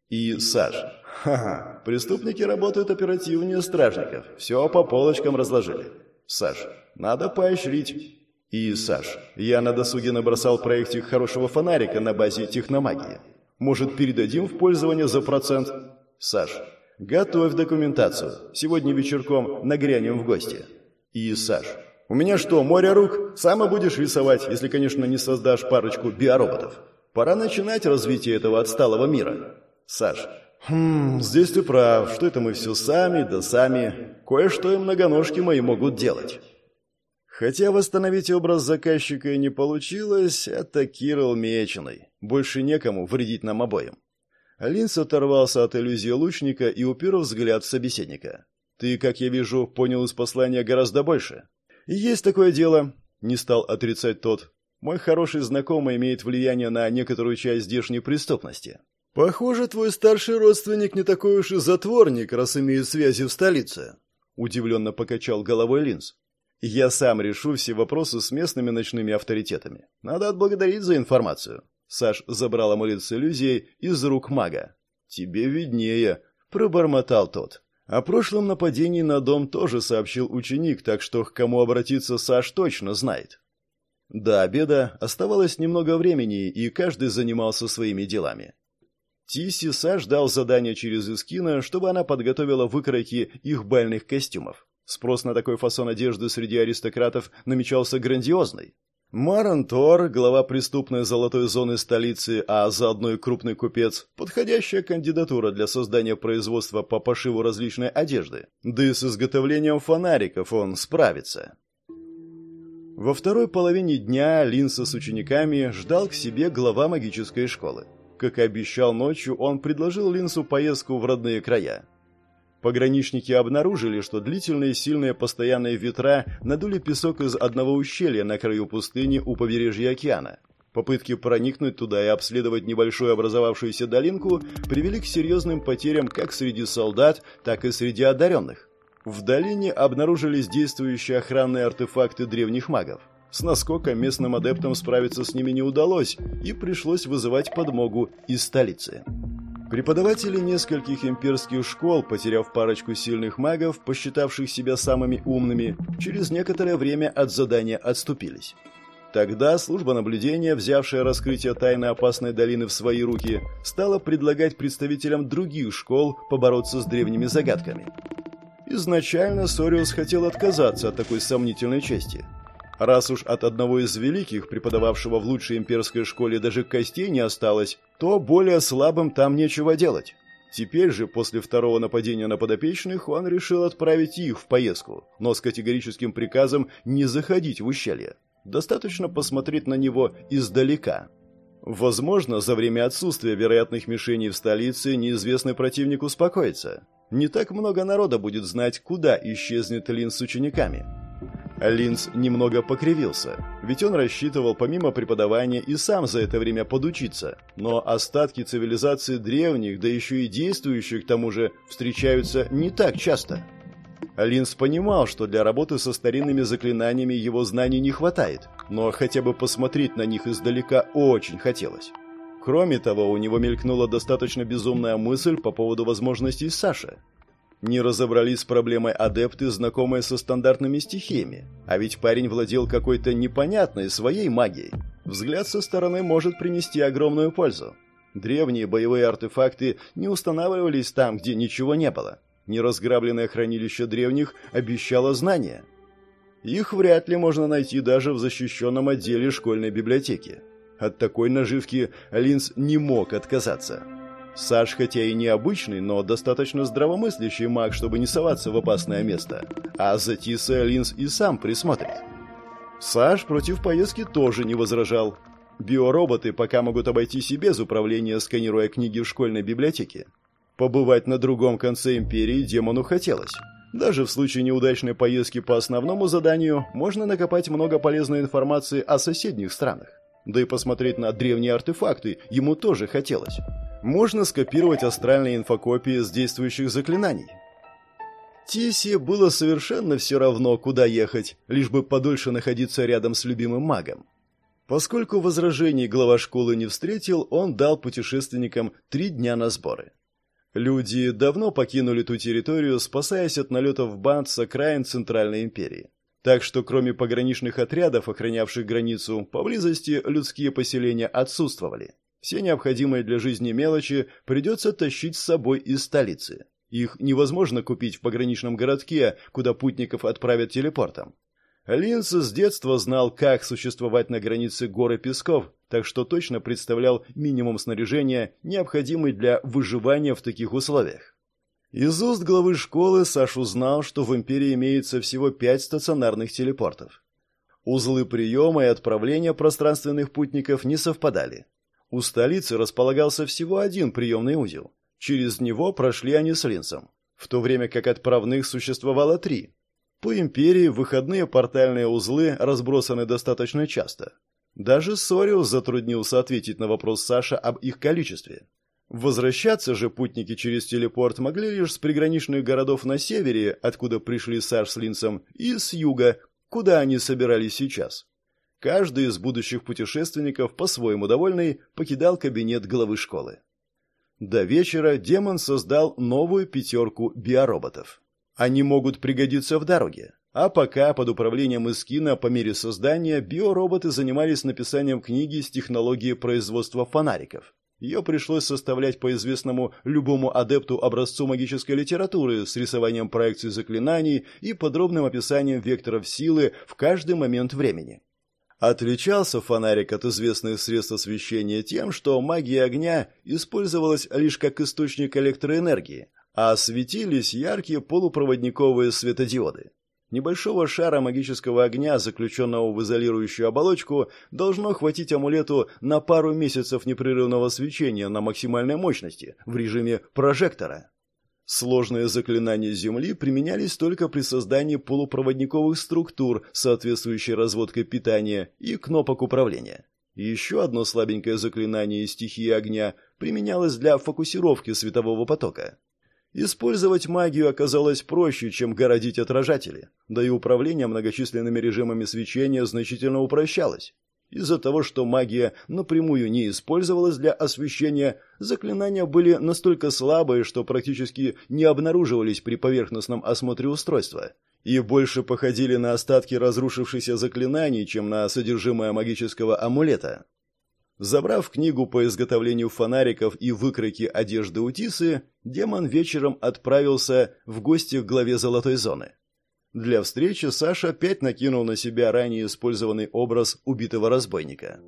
И Саш. Ха-ха, преступники работают оперативнее стражников. Все по полочкам разложили. Саш, надо поощрить. И, Саш, я на досуге набросал проектик хорошего фонарика на базе техномагии. Может, передадим в пользование за процент? Саш, готовь документацию. Сегодня вечерком нагрянем в гости. И, Саш, у меня что, море рук? Сама будешь рисовать, если, конечно, не создашь парочку биороботов. Пора начинать развитие этого отсталого мира. Саш, хм, здесь ты прав, что это мы все сами, да сами. Кое-что и многоножки мои могут делать. Хотя восстановить образ заказчика и не получилось, это Кирилл Меченый. Больше некому вредить нам обоим. Линс оторвался от иллюзии лучника и упер взгляд в собеседника. «Ты, как я вижу, понял из послания гораздо больше». «Есть такое дело», — не стал отрицать тот. «Мой хороший знакомый имеет влияние на некоторую часть здешней преступности». «Похоже, твой старший родственник не такой уж и затворник, раз имеет связи в столице», — удивленно покачал головой Линз. Я сам решу все вопросы с местными ночными авторитетами. Надо отблагодарить за информацию. Саш забрал амулет с иллюзией из рук мага. Тебе виднее, пробормотал тот. О прошлом нападении на дом тоже сообщил ученик, так что к кому обратиться Саш точно знает. До обеда оставалось немного времени, и каждый занимался своими делами. Тиси Саш дал задание через Искина, чтобы она подготовила выкройки их бальных костюмов. Спрос на такой фасон одежды среди аристократов намечался грандиозный. Маран Тор, глава преступной золотой зоны столицы, а заодно и крупный купец, подходящая кандидатура для создания производства по пошиву различной одежды. Да и с изготовлением фонариков он справится. Во второй половине дня Линса с учениками ждал к себе глава магической школы. Как и обещал ночью, он предложил Линсу поездку в родные края. Пограничники обнаружили, что длительные сильные постоянные ветра надули песок из одного ущелья на краю пустыни у побережья океана. Попытки проникнуть туда и обследовать небольшую образовавшуюся долинку привели к серьезным потерям как среди солдат, так и среди одаренных. В долине обнаружились действующие охранные артефакты древних магов. С наскоком местным адептам справиться с ними не удалось, и пришлось вызывать подмогу из столицы. Преподаватели нескольких имперских школ, потеряв парочку сильных магов, посчитавших себя самыми умными, через некоторое время от задания отступились. Тогда служба наблюдения, взявшая раскрытие тайны опасной долины в свои руки, стала предлагать представителям других школ побороться с древними загадками. Изначально Сориус хотел отказаться от такой сомнительной чести – Раз уж от одного из великих, преподававшего в лучшей имперской школе, даже костей не осталось, то более слабым там нечего делать. Теперь же, после второго нападения на подопечных, он решил отправить их в поездку, но с категорическим приказом не заходить в ущелье. Достаточно посмотреть на него издалека. Возможно, за время отсутствия вероятных мишеней в столице неизвестный противник успокоится. Не так много народа будет знать, куда исчезнет Лин с учениками. Линз немного покривился, ведь он рассчитывал помимо преподавания и сам за это время подучиться, но остатки цивилизации древних, да еще и действующих к тому же, встречаются не так часто. Линз понимал, что для работы со старинными заклинаниями его знаний не хватает, но хотя бы посмотреть на них издалека очень хотелось. Кроме того, у него мелькнула достаточно безумная мысль по поводу возможностей Саши. Не разобрались с проблемой адепты, знакомые со стандартными стихиями. А ведь парень владел какой-то непонятной своей магией. Взгляд со стороны может принести огромную пользу. Древние боевые артефакты не устанавливались там, где ничего не было. Неразграбленное хранилище древних обещало знания. Их вряд ли можно найти даже в защищенном отделе школьной библиотеки. От такой наживки Линз не мог отказаться. Саш хотя и необычный, но достаточно здравомыслящий маг, чтобы не соваться в опасное место. А за Тиса Линз и сам присмотрит. Саш против поездки тоже не возражал. Биороботы пока могут обойтись и без управления, сканируя книги в школьной библиотеке. Побывать на другом конце империи демону хотелось. Даже в случае неудачной поездки по основному заданию можно накопать много полезной информации о соседних странах. Да и посмотреть на древние артефакты ему тоже хотелось можно скопировать астральные инфокопии с действующих заклинаний. Тисе было совершенно все равно, куда ехать, лишь бы подольше находиться рядом с любимым магом. Поскольку возражений глава школы не встретил, он дал путешественникам три дня на сборы. Люди давно покинули ту территорию, спасаясь от налетов банд с окраин Центральной империи. Так что кроме пограничных отрядов, охранявших границу, поблизости людские поселения отсутствовали. Все необходимые для жизни мелочи придется тащить с собой из столицы. Их невозможно купить в пограничном городке, куда путников отправят телепортом. Линс с детства знал, как существовать на границе горы песков, так что точно представлял минимум снаряжения, необходимый для выживания в таких условиях. Из уст главы школы Саш узнал, что в империи имеется всего пять стационарных телепортов. Узлы приема и отправления пространственных путников не совпадали. У столицы располагался всего один приемный узел. Через него прошли они с Линсом, в то время как отправных существовало три. По империи выходные портальные узлы разбросаны достаточно часто. Даже Сориус затруднился ответить на вопрос Саша об их количестве. Возвращаться же путники через телепорт могли лишь с приграничных городов на севере, откуда пришли Саш с Линсом, и с юга, куда они собирались сейчас. Каждый из будущих путешественников, по-своему довольный, покидал кабинет главы школы. До вечера демон создал новую пятерку биороботов. Они могут пригодиться в дороге. А пока под управлением Искина по мере создания биороботы занимались написанием книги с технологией производства фонариков. Ее пришлось составлять по известному любому адепту образцу магической литературы с рисованием проекций заклинаний и подробным описанием векторов силы в каждый момент времени. Отличался фонарик от известных средств освещения тем, что магия огня использовалась лишь как источник электроэнергии, а светились яркие полупроводниковые светодиоды. Небольшого шара магического огня, заключенного в изолирующую оболочку, должно хватить амулету на пару месяцев непрерывного свечения на максимальной мощности в режиме прожектора. Сложные заклинания Земли применялись только при создании полупроводниковых структур, соответствующей разводкой питания и кнопок управления. Еще одно слабенькое заклинание стихии огня применялось для фокусировки светового потока. Использовать магию оказалось проще, чем городить отражатели, да и управление многочисленными режимами свечения значительно упрощалось. Из-за того, что магия напрямую не использовалась для освещения, заклинания были настолько слабые, что практически не обнаруживались при поверхностном осмотре устройства, и больше походили на остатки разрушившихся заклинаний, чем на содержимое магического амулета. Забрав книгу по изготовлению фонариков и выкройки одежды Утисы, демон вечером отправился в гости к главе Золотой Зоны. Для встречи Саша опять накинул на себя ранее использованный образ убитого разбойника.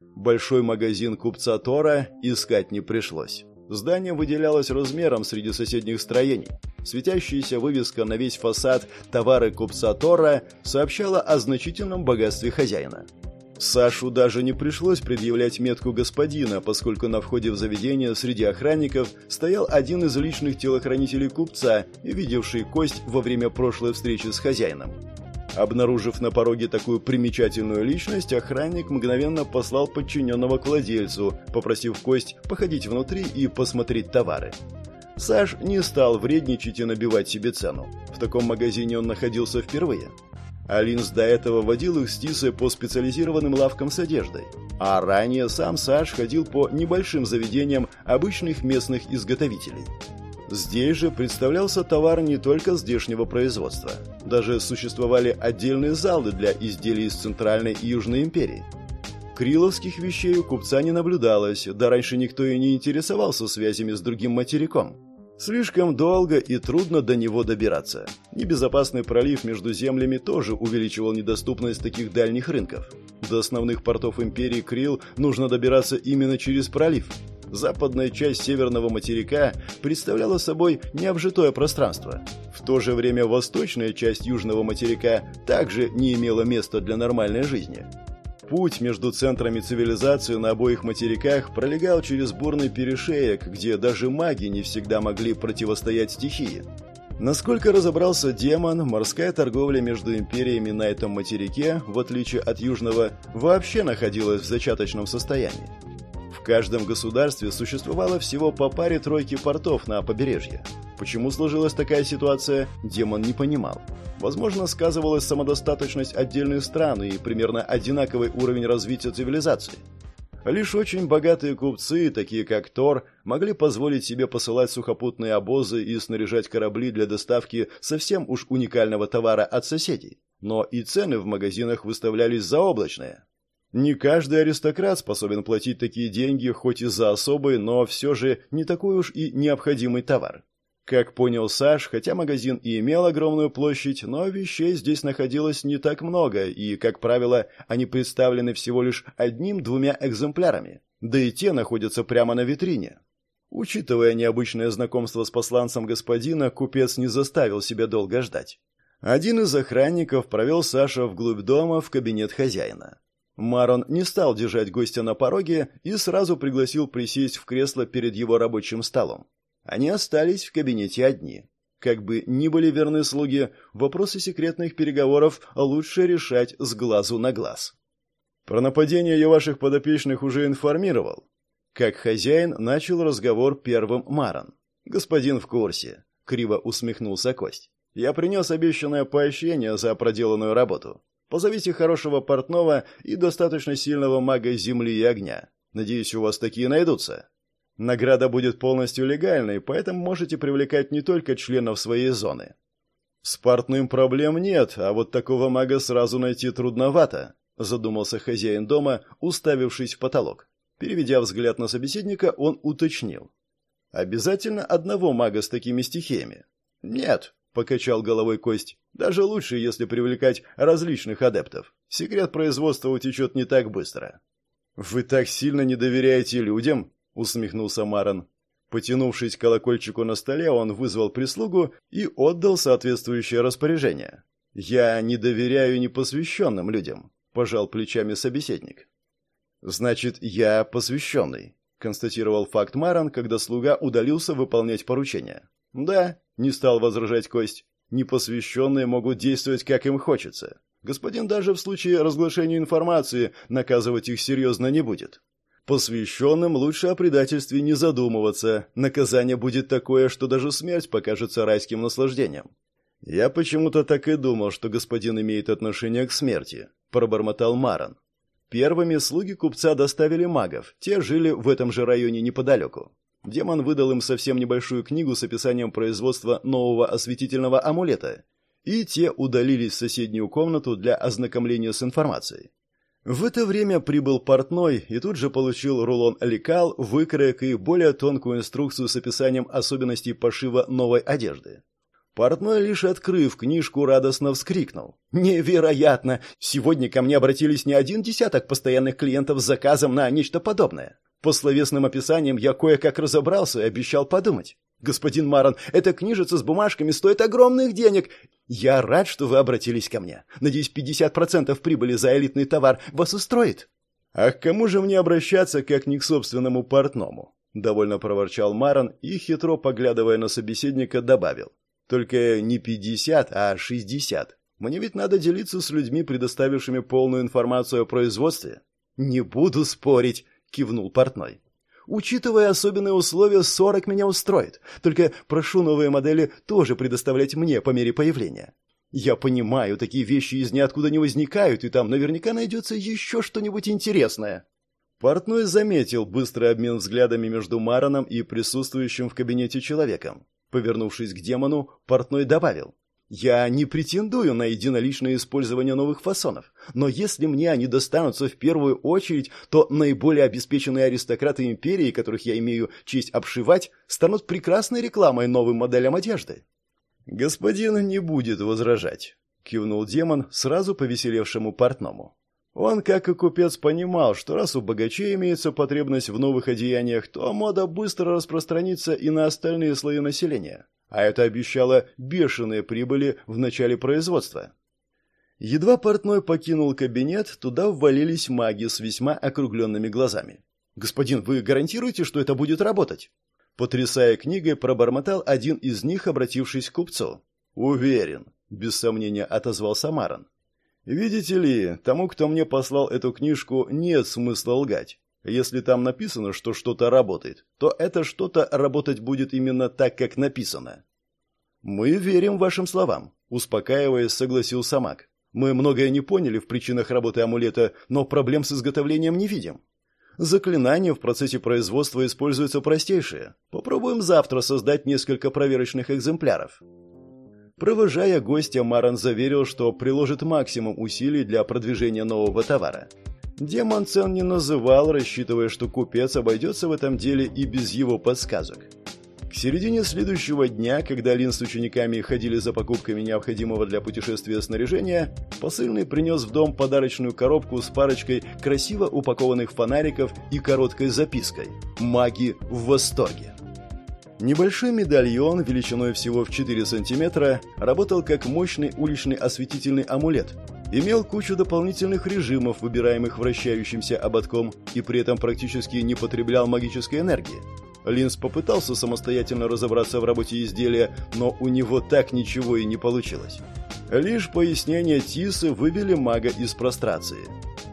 Большой магазин купца Тора искать не пришлось. Здание выделялось размером среди соседних строений. Светящаяся вывеска на весь фасад «Товары купца Тора» сообщала о значительном богатстве хозяина. Сашу даже не пришлось предъявлять метку господина, поскольку на входе в заведение среди охранников стоял один из личных телохранителей купца, видевший кость во время прошлой встречи с хозяином. Обнаружив на пороге такую примечательную личность, охранник мгновенно послал подчиненного к владельцу, попросив кость походить внутри и посмотреть товары. Саш не стал вредничать и набивать себе цену. В таком магазине он находился впервые. Алинс до этого водил их с Тисой по специализированным лавкам с одеждой, а ранее сам Саш ходил по небольшим заведениям обычных местных изготовителей. Здесь же представлялся товар не только здешнего производства. Даже существовали отдельные залы для изделий из Центральной и Южной империи. Криловских вещей у купца не наблюдалось, да раньше никто и не интересовался связями с другим материком. Слишком долго и трудно до него добираться. Небезопасный пролив между землями тоже увеличивал недоступность таких дальних рынков. До основных портов империи Крил нужно добираться именно через пролив. Западная часть северного материка представляла собой необжитое пространство. В то же время восточная часть южного материка также не имела места для нормальной жизни. Путь между центрами цивилизации на обоих материках пролегал через бурный перешеек, где даже маги не всегда могли противостоять стихии. Насколько разобрался демон, морская торговля между империями на этом материке, в отличие от южного, вообще находилась в зачаточном состоянии. Каждом государстве существовало всего по паре тройки портов на побережье. Почему сложилась такая ситуация, демон не понимал. Возможно, сказывалась самодостаточность отдельных стран и примерно одинаковый уровень развития цивилизации. Лишь очень богатые купцы, такие как Тор, могли позволить себе посылать сухопутные обозы и снаряжать корабли для доставки совсем уж уникального товара от соседей. Но и цены в магазинах выставлялись заоблачные. Не каждый аристократ способен платить такие деньги, хоть и за особый, но все же не такой уж и необходимый товар. Как понял Саш, хотя магазин и имел огромную площадь, но вещей здесь находилось не так много, и, как правило, они представлены всего лишь одним-двумя экземплярами, да и те находятся прямо на витрине. Учитывая необычное знакомство с посланцем господина, купец не заставил себя долго ждать. Один из охранников провел Саша вглубь дома в кабинет хозяина. Марон не стал держать гостя на пороге и сразу пригласил присесть в кресло перед его рабочим столом. Они остались в кабинете одни. Как бы ни были верны слуги, вопросы секретных переговоров лучше решать с глазу на глаз. Про нападение я ваших подопечных уже информировал. Как хозяин начал разговор первым Маран. Господин в курсе, криво усмехнулся Кость. Я принес обещанное поощрение за проделанную работу. Позовите хорошего портного и достаточно сильного мага земли и огня. Надеюсь, у вас такие найдутся. Награда будет полностью легальной, поэтому можете привлекать не только членов своей зоны. С портным проблем нет, а вот такого мага сразу найти трудновато, задумался хозяин дома, уставившись в потолок. Переведя взгляд на собеседника, он уточнил: "Обязательно одного мага с такими стихиями?" "Нет", покачал головой Кость. "Даже лучше, если привлекать различных адептов. Секрет производства утечет не так быстро". "Вы так сильно не доверяете людям?" усмехнулся Маран. Потянувшись к колокольчику на столе, он вызвал прислугу и отдал соответствующее распоряжение. «Я не доверяю непосвященным людям», – пожал плечами собеседник. «Значит, я посвященный», – констатировал факт Маран, когда слуга удалился выполнять поручение. «Да», – не стал возражать Кость, – «непосвященные могут действовать, как им хочется. Господин даже в случае разглашения информации наказывать их серьезно не будет. Посвященным лучше о предательстве не задумываться. Наказание будет такое, что даже смерть покажется райским наслаждением. Я почему-то так и думал, что господин имеет отношение к смерти, пробормотал Маран. Первыми слуги купца доставили магов. Те жили в этом же районе неподалеку. Демон выдал им совсем небольшую книгу с описанием производства нового осветительного амулета, и те удалились в соседнюю комнату для ознакомления с информацией. В это время прибыл портной и тут же получил рулон лекал, выкроек и более тонкую инструкцию с описанием особенностей пошива новой одежды. Портной, лишь открыв книжку, радостно вскрикнул. «Невероятно! Сегодня ко мне обратились не один десяток постоянных клиентов с заказом на нечто подобное. По словесным описаниям я кое-как разобрался и обещал подумать. Господин Марон, эта книжица с бумажками стоит огромных денег. Я рад, что вы обратились ко мне. Надеюсь, 50% прибыли за элитный товар вас устроит. А к кому же мне обращаться, как не к собственному портному? довольно проворчал Марон и хитро поглядывая на собеседника добавил: только не 50, а 60. Мне ведь надо делиться с людьми, предоставившими полную информацию о производстве. Не буду спорить, кивнул портной. Учитывая особенные условия, 40 меня устроит. Только прошу новые модели тоже предоставлять мне по мере появления. Я понимаю, такие вещи из ниоткуда не возникают, и там наверняка найдется еще что-нибудь интересное». Портной заметил быстрый обмен взглядами между Мараном и присутствующим в кабинете человеком. Повернувшись к демону, Портной добавил. «Я не претендую на единоличное использование новых фасонов, но если мне они достанутся в первую очередь, то наиболее обеспеченные аристократы империи, которых я имею честь обшивать, станут прекрасной рекламой новым моделям одежды». «Господин не будет возражать», — кивнул демон сразу повеселевшему портному. Он, как и купец, понимал, что раз у богачей имеется потребность в новых одеяниях, то мода быстро распространится и на остальные слои населения. А это обещало бешеные прибыли в начале производства. Едва портной покинул кабинет, туда ввалились маги с весьма округленными глазами. «Господин, вы гарантируете, что это будет работать?» Потрясая книгой, пробормотал один из них, обратившись к купцу. «Уверен», — без сомнения отозвался Маран. Видите ли, тому, кто мне послал эту книжку, нет смысла лгать. Если там написано, что что-то работает, то это что-то работать будет именно так, как написано. Мы верим вашим словам, успокаиваясь, согласился Мак. Мы многое не поняли в причинах работы амулета, но проблем с изготовлением не видим. Заклинания в процессе производства используются простейшие. Попробуем завтра создать несколько проверочных экземпляров. Провожая гостя, Маран заверил, что приложит максимум усилий для продвижения нового товара. Демон цен не называл, рассчитывая, что купец обойдется в этом деле и без его подсказок. К середине следующего дня, когда Лин с учениками ходили за покупками необходимого для путешествия снаряжения, посыльный принес в дом подарочную коробку с парочкой красиво упакованных фонариков и короткой запиской «Маги в восторге». Небольшой медальон, величиной всего в 4 сантиметра, работал как мощный уличный осветительный амулет. Имел кучу дополнительных режимов, выбираемых вращающимся ободком, и при этом практически не потреблял магической энергии. Линз попытался самостоятельно разобраться в работе изделия, но у него так ничего и не получилось. Лишь пояснения Тисы вывели мага из прострации.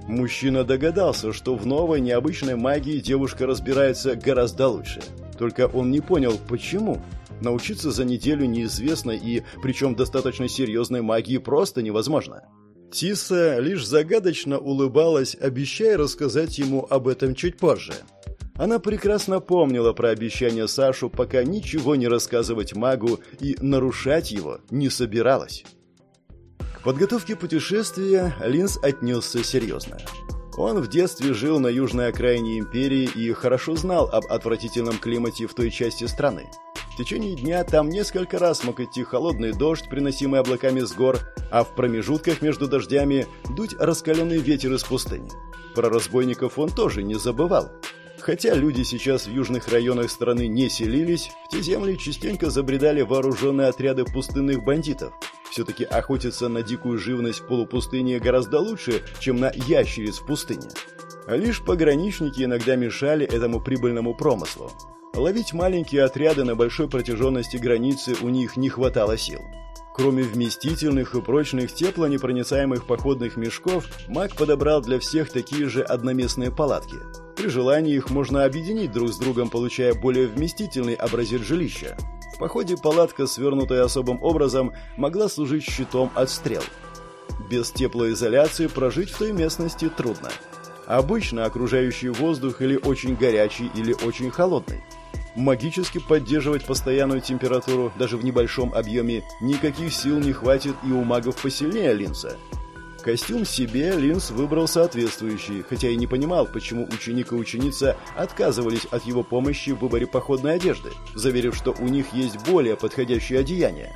Мужчина догадался, что в новой необычной магии девушка разбирается гораздо лучше – только он не понял, почему. Научиться за неделю неизвестно и, причем достаточно серьезной магии, просто невозможно. Тиса лишь загадочно улыбалась, обещая рассказать ему об этом чуть позже. Она прекрасно помнила про обещание Сашу, пока ничего не рассказывать магу и нарушать его не собиралась. К подготовке путешествия Линз отнесся серьезно. Он в детстве жил на южной окраине империи и хорошо знал об отвратительном климате в той части страны. В течение дня там несколько раз мог идти холодный дождь, приносимый облаками с гор, а в промежутках между дождями дуть раскаленный ветер из пустыни. Про разбойников он тоже не забывал. Хотя люди сейчас в южных районах страны не селились, в те земли частенько забредали вооруженные отряды пустынных бандитов – все-таки охотиться на дикую живность в полупустыне гораздо лучше, чем на ящериц в пустыне. А лишь пограничники иногда мешали этому прибыльному промыслу. Ловить маленькие отряды на большой протяженности границы у них не хватало сил. Кроме вместительных и прочных теплонепроницаемых походных мешков, маг подобрал для всех такие же одноместные палатки. При желании их можно объединить друг с другом, получая более вместительный образец жилища. В походе палатка, свернутая особым образом, могла служить щитом от стрел. Без теплоизоляции прожить в той местности трудно. Обычно окружающий воздух или очень горячий, или очень холодный. Магически поддерживать постоянную температуру даже в небольшом объеме никаких сил не хватит и у магов посильнее Линса – Костюм себе Линс выбрал соответствующий, хотя и не понимал, почему ученик и ученица отказывались от его помощи в выборе походной одежды, заверив, что у них есть более подходящее одеяние.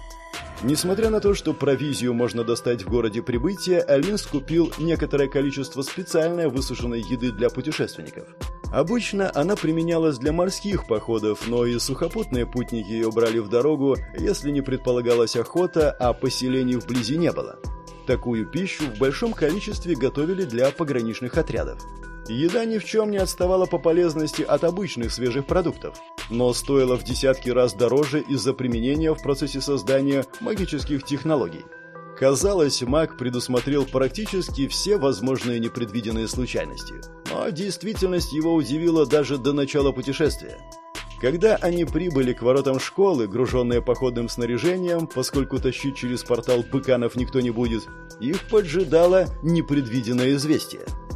Несмотря на то, что провизию можно достать в городе прибытия, Алинс купил некоторое количество специальной высушенной еды для путешественников. Обычно она применялась для морских походов, но и сухопутные путники ее брали в дорогу, если не предполагалась охота, а поселений вблизи не было. Такую пищу в большом количестве готовили для пограничных отрядов. Еда ни в чем не отставала по полезности от обычных свежих продуктов, но стоила в десятки раз дороже из-за применения в процессе создания магических технологий. Казалось, маг предусмотрел практически все возможные непредвиденные случайности, но действительность его удивила даже до начала путешествия. Когда они прибыли к воротам школы, груженные походным снаряжением, поскольку тащить через портал быканов никто не будет, их поджидало непредвиденное известие –